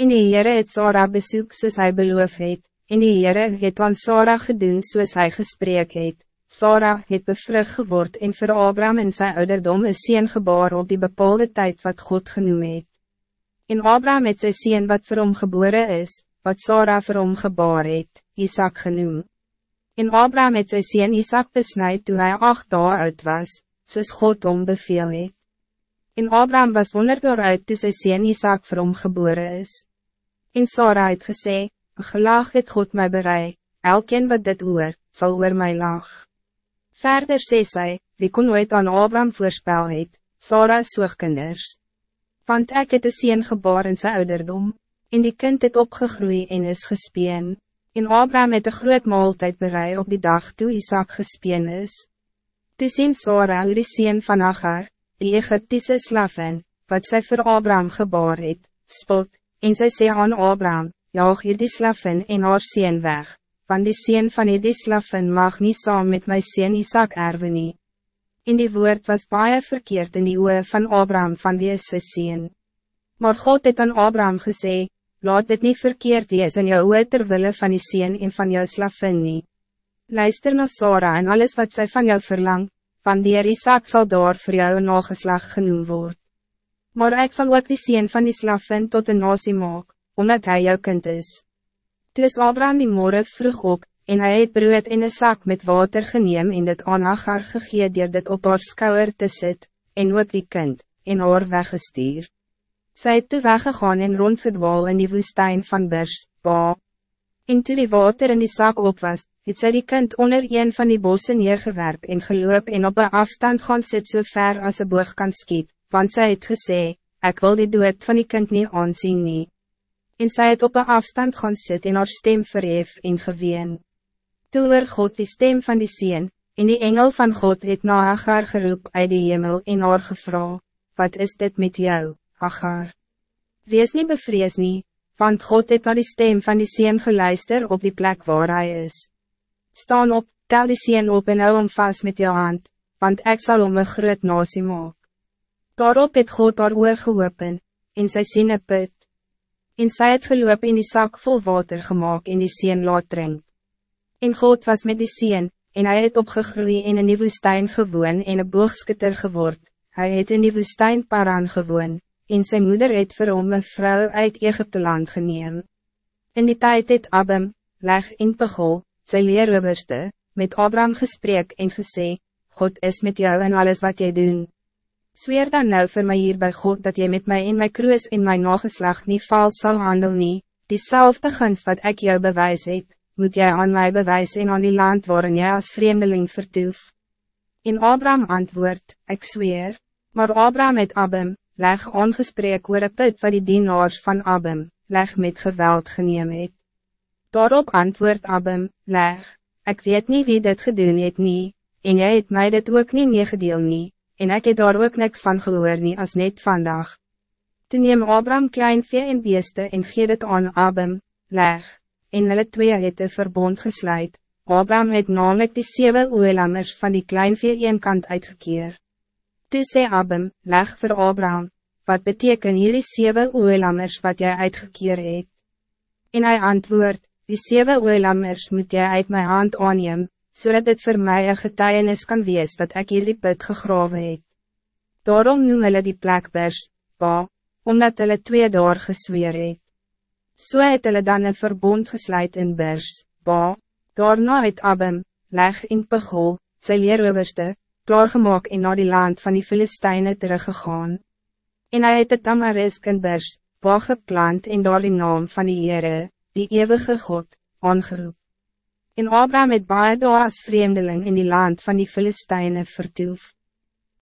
En die Heere het Sarah besoek soos hy beloof het, en die Heere het aan Sarah gedoen soos hy gesprek het. Sarah het bevrug geword en vir Abraham in sy ouderdom een sien gebaar op die bepaalde tijd wat God genoem het. En Abraham het sy sien wat vir hom gebore is, wat Sarah vir hom gebaar het, Isaac genoem. En Abraham het sy sien Isaac besnijd toen hij acht dagen oud was, soos God hom beveel het. En Abraham was wonderd oud toe sy sien Isaac vir hom gebore is. En Sarah het gesê, gelag het God mij bereid, elkeen wat dit hoor, zal oor my lag. Verder sê sy, wie kon ooit aan Abraham voorspel het, Sarah soog kinders. Want ek het een sien gebaar in sy ouderdom, en die kind het opgegroeid en is gespeen. En Abraham het een groot maaltijd bereid op die dag toe Isaac gespeen is. Toe sien Sarah hoe die sien van Agar, die Egyptische slaven, wat zij voor Abraham gebaar het, spot, En sy sê aan Abraham, jaag hier die slaffen en haar sien weg, want die sien van die slaffen mag niet saam met my sien Isaac erwe nie. En die woord was baie verkeerd in die oe van Abraham van die sy sien. Maar God het aan Abraham gesê, laat dit niet verkeerd wees in jou oe terwille van die sien en van jou slaffen nie. Luister na Sarah en alles wat zij van jou verlang, van die Isaac zal daar voor jou nageslag genoem word. Maar ik zal ook die sien van die slaffen tot een nasie maak, omdat hij jouw kind is. Toe is Abraham die morgen vroeg op, en hij het brood in een zak met water geneem en dit aan Agar gegee dier dit op haar skouwer te sit, en ook die kind, en haar weggestuur. Sy het toe weggegaan en rondverdwaal in die woestijn van Bers, Ba. En toe die water in die zak op was, het sy die kind onder een van die bossen neergewerp en geloop en op een afstand gaan sit so ver as een boog kan skiet, want zij het gesê, ik wil die dood van die kind niet aanzien nie. En zij het op een afstand gaan sit en haar stem verhef en geween. Toe oor God die stem van die sien, en die engel van God het na Agar geroep uit die hemel en haar gevra, wat is dit met jou, Agar? Wees niet bevrees nie, want God het na die stem van die sien geluister op die plek waar hij is. Staan op, tel die sien op en hou hom vast met jou hand, want ik zal om een groot nasie maak. Daarop het God haar oor geopen, en sy sien een put. En sy het geloop in die zak vol water gemaakt en die sien laat drink. En God was met die sien, en hij het opgegroeid in een nieuwe woestijn gewoon en een boogskutter geword. Hij het in die woestijn Paran gewoon, en zijn moeder het vir hom een vrou uit Egypte land geneem. In die tijd het Abem, leg in Pegol, sy leeroberste, met Abraham gesprek en gesê, God is met jou en alles wat jij doet. Zweer dan nou voor mij hier bij God dat jij met mij in mijn kruis in mijn nageslag niet vals zal handelen nie, diezelfde gunst wat ik jou bewijs het, moet jij aan mij bewijzen aan die land waarin jij als vreemdeling vertoef. In Abraham antwoord, ik zweer, maar Abraham met Abem, leg ongesprek oor een put wat die dienaars van Abem, leg met geweld geneem het. Daarop antwoord Abem, leg, ik weet niet wie dit gedoen het nie, en jij het mij dit ook niet meegedeel nie, en ik heb daar ook niks van gehoor nie as net vandag. Toen neem Abraham klein vee en beeste en gee dit aan Abem, leg, en hulle twee het een verbond gesluit, Abraham het namelijk die zeven oelammers van die klein vee een kant uitgekeer. Toe sê Abem, leg voor Abraham, wat beteken jullie zeven oelammers wat jij uitgekeer het? En hij antwoord, die zeven oelammers moet jij uit mijn hand aanneem, zodat so het voor mij een getuienis kan wees dat ik jullie put gegraven het. Daarom noem hulle die plek bers, ba, omdat hulle twee daar gesweer het. So het hulle dan een verbond gesluit in bers, ba, daarna het Abem, leg in Pegol, sy leeroverste, klaargemaak en na die land van die Filisteine teruggegaan. En hij het het tamarisk in bers, ba geplant en daar die naam van die Heere, die eeuwige God, aangeroep. En Abraham het baie daar as vreemdeling in die land van die Filisteine vertoef.